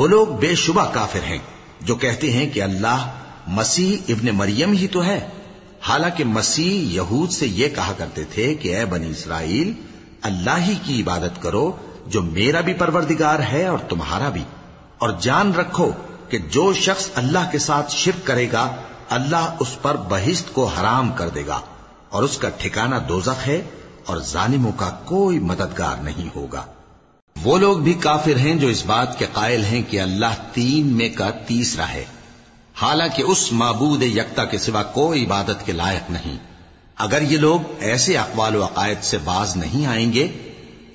وہ لوگ بے شبہ کافر ہیں، جو کہتے ہیں کہ اللہ مسیح ابن مریم ہی تو ہے۔ حالانکہ مسیح یہود سے یہ کہا کرتے تھے کہ اے بنی اسرائیل، اللہ ہی کی عبادت کرو جو میرا بھی پروردگار ہے اور تمہارا بھی۔ اور جان رکھو کہ جو شخص اللہ کے ساتھ شرک کرے گا، اللہ اس پر بہشت کو حرام کر دے گا۔ اور اس کا ٹھکانہ دوزخ ہے اور ظالموں کا کوئی مددگار نہیں ہوگا۔ وہ لوگ بھی کافر ہیں جو اس بات کے قائل ہیں کہ اللہ تین میں کا تیسرا ہے۔ حالانکہ اس معبود یکتا کے سوا کوئی عبادت کے لائق نہیں۔ اگر یہ لوگ ایسے اقوال و عقائد سے باز نہیں آئیں گے،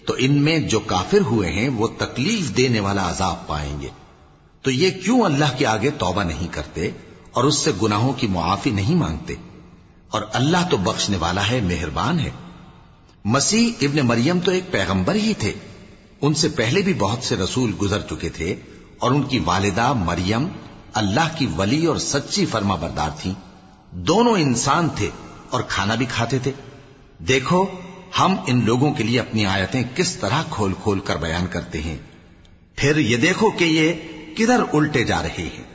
تو ان میں جو کافر ہوئے ہیں وہ تکلیف دینے والا عذاب پائیں گے۔ تو یہ کیوں اللہ کے آگے توبہ نہیں کرتے اور اس سے گناہوں کی معافی نہیں مانگتے؟ اور اللہ تو بخشنے والا ہے، مہربان ہے۔ مسیح ابن مریم تو ایک پیغمبر ہی تھے۔ ان سے پہلے بھی بہت سے رسول گزر چکے تھے اور ان کی والدہ مریم اللہ کی ولی اور سچی فرما بردار تھی دونوں انسان تھے اور کھانا بھی کھاتے تھے۔ دیکھو، ہم ان لوگوں کے لیے اپنی آیتیں کس طرح کھول کھول کر بیان کرتے ہیں۔ پھر یہ دیکھو کہ یہ کدھر الٹے جا رہے ہیں۔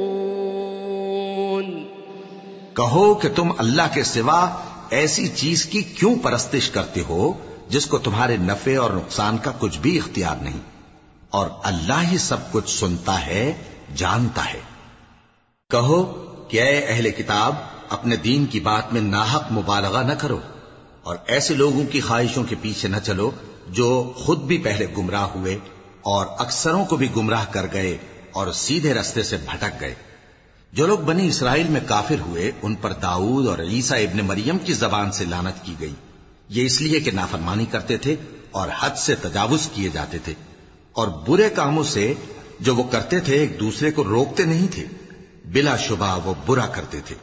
کہو کہ تم اللہ کے سوا ایسی چیز کی کیوں پرستش کرتے ہو جس کو تمہارے نفع اور نقصان کا کچھ بھی اختیار نہیں؟ اور اللہ ہی سب کچھ سنتا ہے، جانتا ہے۔ کہو کہ اے اہل کتاب، اپنے دین کی بات میں ناحق مبالغہ نہ کرو اور ایسے لوگوں کی خواہشوں کے پیچھے نہ چلو جو خود بھی پہلے گمراہ ہوئے اور اکثروں کو بھی گمراہ کر گئے اور سیدھے رستے سے بھٹک گئے۔ جو لوگ بنی اسرائیل میں کافر ہوئے، ان پر داؤد اور عیسیٰ ابن مریم کی زبان سے لانت کی گئی۔ یہ اس لیے کہ نافرمانی کرتے تھے اور حد سے تجاوز کیے جاتے تھے۔ اور برے کاموں سے جو وہ کرتے تھے، ایک دوسرے کو روکتے نہیں تھے۔ بلا شبہ وہ برا کرتے تھے۔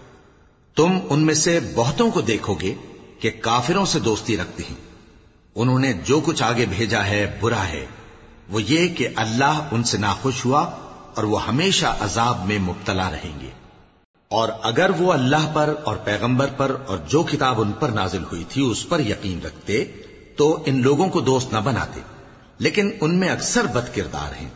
تم ان میں سے بہتوں کو دیکھو گے کہ کافروں سے دوستی رکھتے ہیں۔ انہوں نے جو کچھ آگے بھیجا ہے، برا ہے۔ وہ یہ کہ اللہ ان سے ناخوش ہوا اور وہ ہمیشہ عذاب میں مبتلا رہیں گے۔ اور اگر وہ اللہ پر اور پیغمبر پر اور جو کتاب ان پر نازل ہوئی تھی اس پر یقین رکھتے تو ان لوگوں کو دوست نہ بناتے، لیکن ان میں اکثر بد کردار ہیں۔